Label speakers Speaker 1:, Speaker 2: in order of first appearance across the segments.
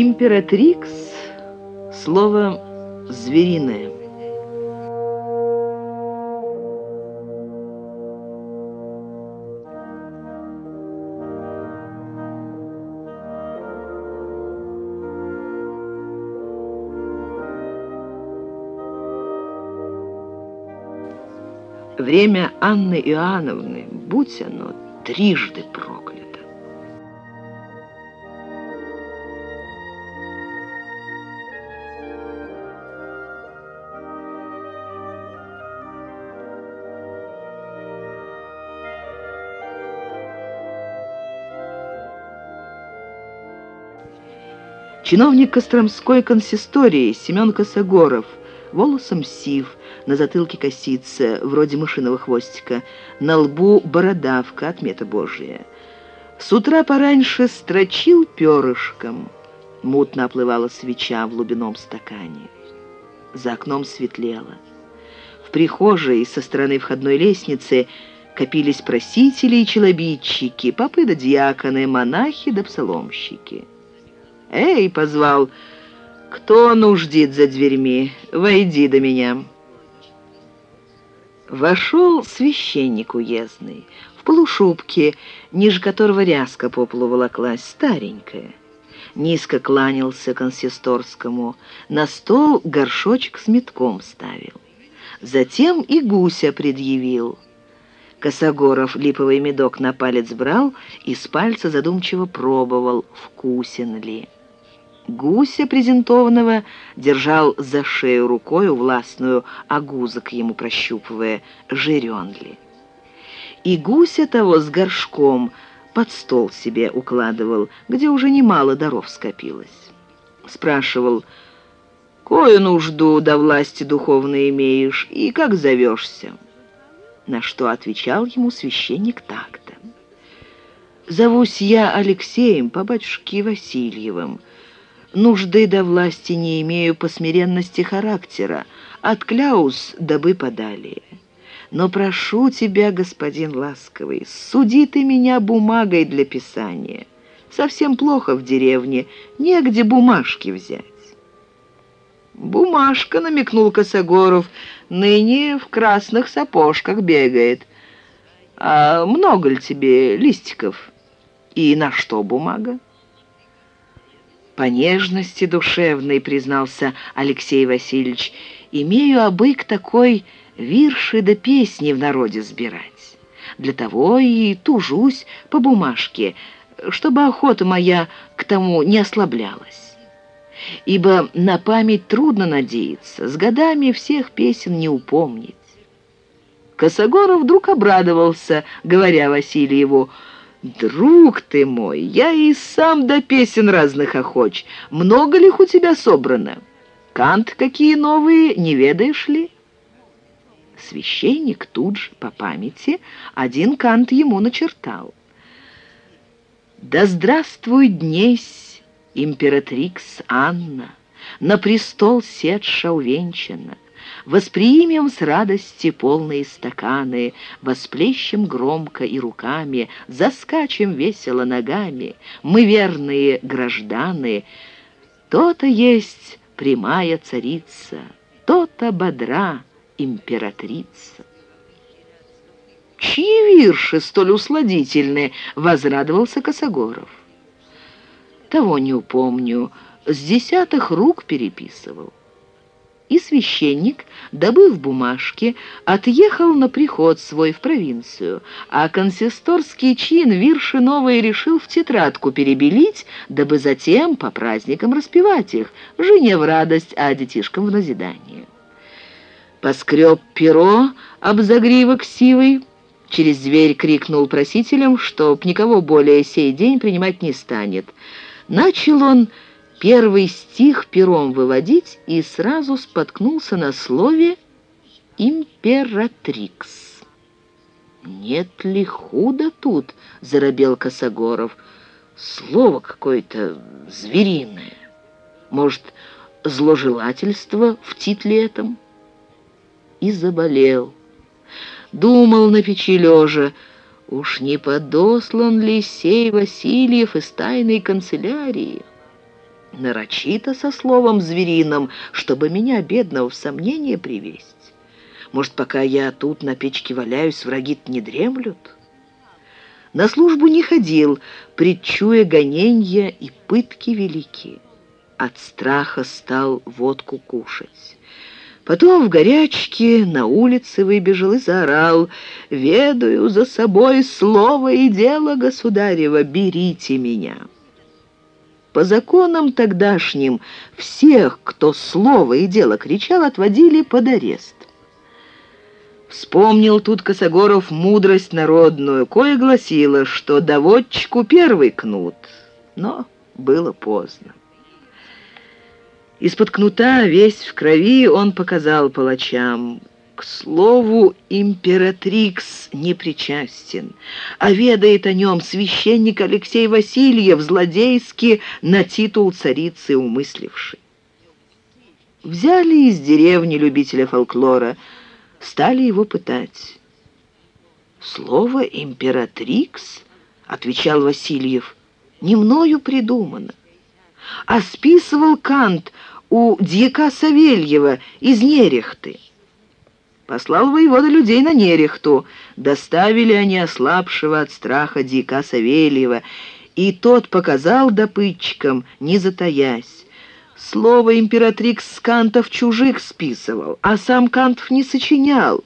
Speaker 1: Императрикс – слово звериное. Время Анны Иоанновны, будь оно трижды проклято. Чиновник Костромской консистории Семен Косогоров, волосом сив, на затылке косица, вроде мышиного хвостика, на лбу бородавка, отмета Божия. С утра пораньше строчил перышком. Мутно оплывала свеча в глубином стакане. За окном светлело. В прихожей со стороны входной лестницы копились просители и челобитчики, попы да диаконы, монахи да псаломщики. «Эй!» — позвал. «Кто нуждит за дверьми? Войди до меня!» Вошел священник уездный, в полушубке, ниже которого ряска по полу волоклась, старенькая. Низко кланялся консисторскому, на стол горшочек с метком ставил. Затем и гуся предъявил. Косогоров липовый медок на палец брал и с пальца задумчиво пробовал, вкусен ли. Гуся презентованного держал за шею рукою властную, а гузок ему прощупывая, жирен ли. И гуся того с горшком под стол себе укладывал, где уже немало даров скопилось. Спрашивал, «Кою нужду до власти духовной имеешь, и как зовешься?» На что отвечал ему священник так-то. «Зовусь я Алексеем по батюшке Васильевым, Нужды до власти не имею по смиренности характера, от кляус дабы подали. Но прошу тебя, господин ласковый, суди ты меня бумагой для писания. Совсем плохо в деревне, негде бумажки взять. «Бумажка», — намекнул Косогоров, — «ныне в красных сапожках бегает. А много ли тебе листиков? И на что бумага?» По нежности душевной, признался Алексей Васильевич, имею обык такой вирши да песни в народе сбирать. Для того и тужусь по бумажке, чтобы охота моя к тому не ослаблялась. Ибо на память трудно надеяться, с годами всех песен не упомнить. Косогоров вдруг обрадовался, говоря Васильеву, «Друг ты мой, я и сам до песен разных охоч. Много ли у тебя собрано? Кант какие новые, не ведаешь ли?» Священник тут же, по памяти, один кант ему начертал. «Да здравствуй днесь, императрикс Анна, на престол седша увенчана!» Воспримем с радости полные стаканы, Восплещем громко и руками, Заскачем весело ногами. Мы верные гражданы. То-то есть прямая царица, То-то бодра императрица. «Чьи вирши столь усладительны?» — возрадовался Косогоров. «Того не упомню, с десятых рук переписывал» и священник, добыв бумажки, отъехал на приход свой в провинцию, а консисторский чин вирши новые решил в тетрадку перебелить, дабы затем по праздникам распевать их, жене в радость, а детишкам в назидание. Поскреб перо об загривок сивый, через дверь крикнул просителям, чтоб никого более сей день принимать не станет. Начал он первый стих пером выводить и сразу споткнулся на слове «императрикс». «Нет ли худо тут?» — заробел Косогоров. «Слово какое-то звериное. Может, зложелательство в титле этом?» И заболел. Думал на печи лежа, уж не подослан ли сей Васильев из тайной канцелярии? Нарочито со словом звериным, чтобы меня, бедного, в сомнение привесть. Может, пока я тут на печке валяюсь, враги не дремлют? На службу не ходил, предчуя гоненья и пытки великие. От страха стал водку кушать. Потом в горячке на улице выбежал и заорал «Ведаю за собой слово и дело, государева, берите меня!» По законам тогдашним всех, кто слово и дело кричал, отводили под арест. Вспомнил тут Косогоров мудрость народную, кое гласила, что доводчику первый кнут, но было поздно. Из-под кнута, весь в крови, он показал палачам. К слову, императрикс не причастен, а ведает о нем священник Алексей Васильев, злодейски на титул царицы умысливший. Взяли из деревни любителя фольклора – стали его пытать. «Слово «императрикс», — отвечал Васильев, — «не мною придумано, а списывал Кант у дьяка Савельева из Нерехты». Послал воевода людей на Нерехту. Доставили они ослабшего от страха дьяка Савельева, и тот показал допытчикам, не затаясь. Слово императрикс Кантов чужих списывал, а сам Кантов не сочинял,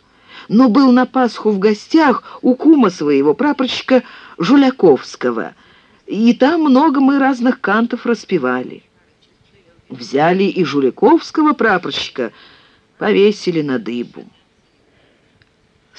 Speaker 1: но был на Пасху в гостях у кума своего, прапорщика Жуляковского, и там много мы разных Кантов распевали. Взяли и Жуляковского прапорщика, повесили на дыбу.